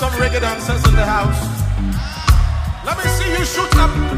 some reggae dancers in the house. Let me see you shoot up.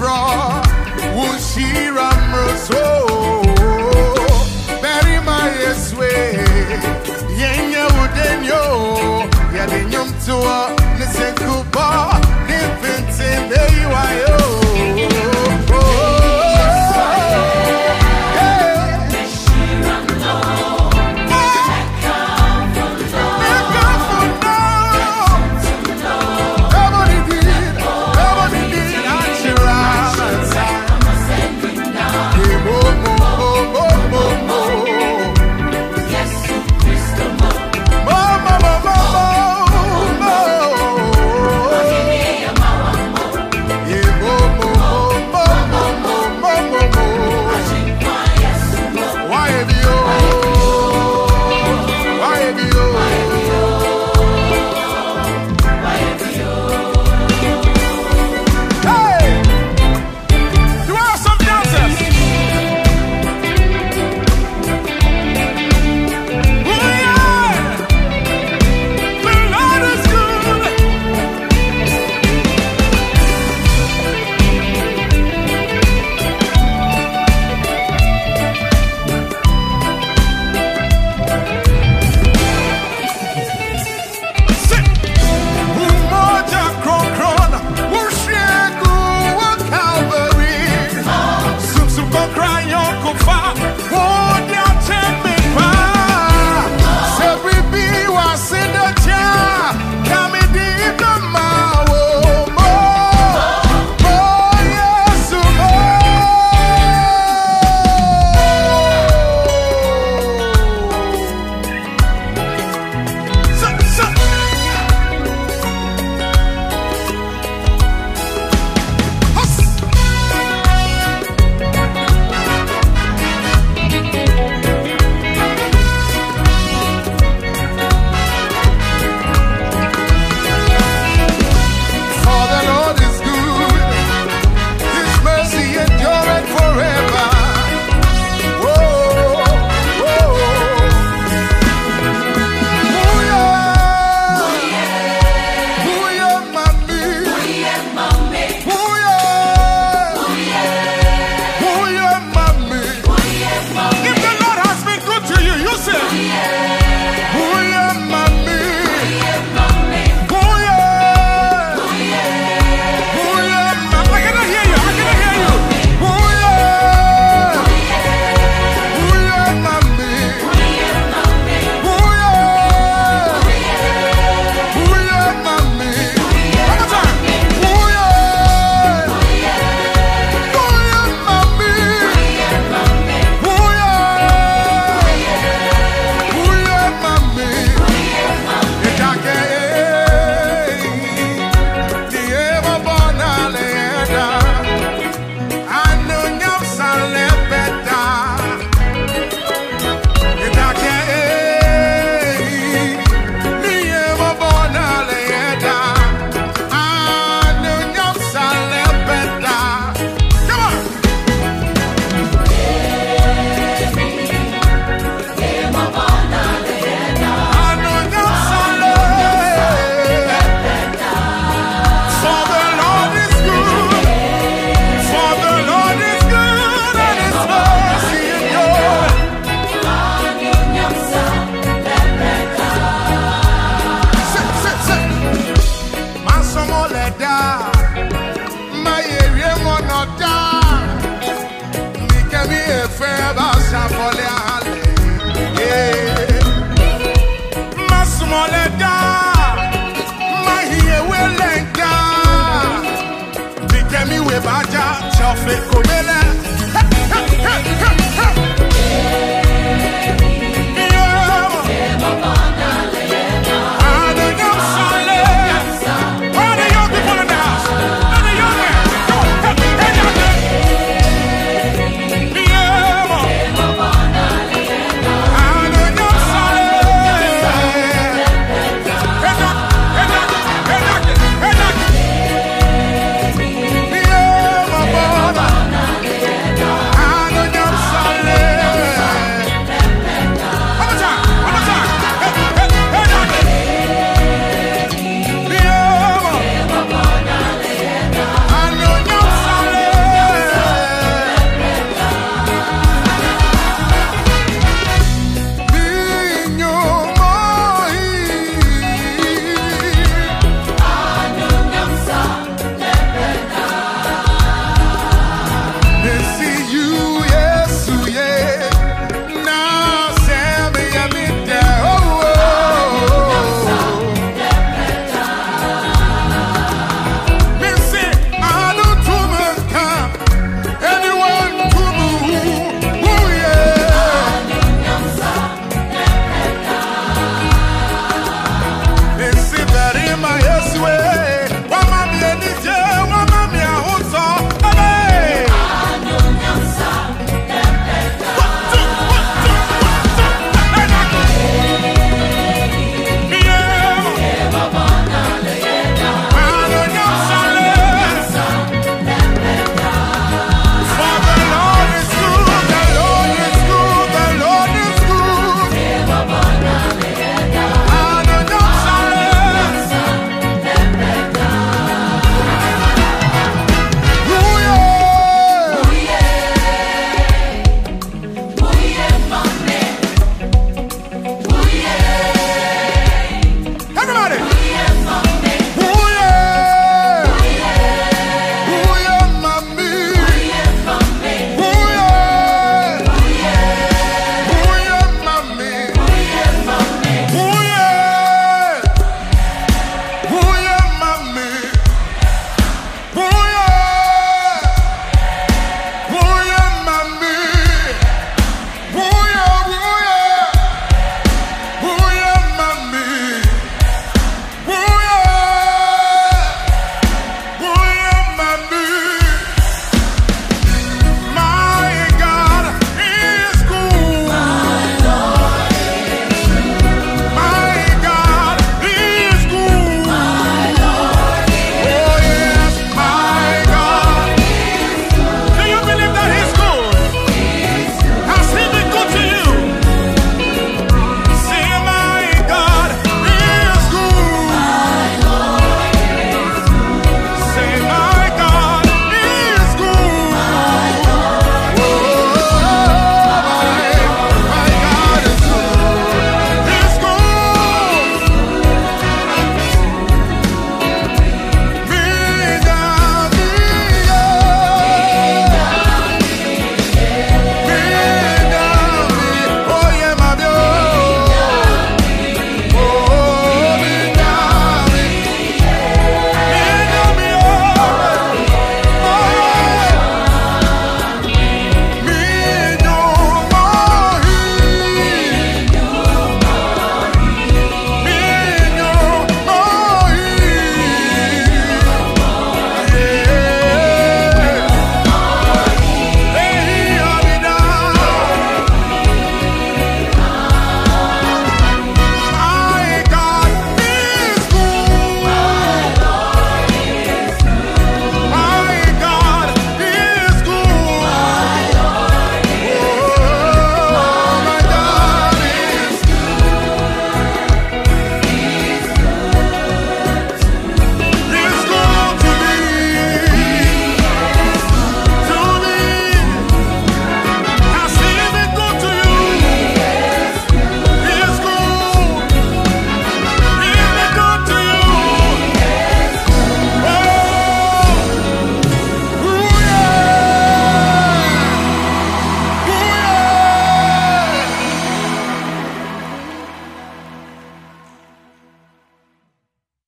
from Wushira Mroso. Bury eswe, Yenya Udenyo, Yadinyum Tua, you are.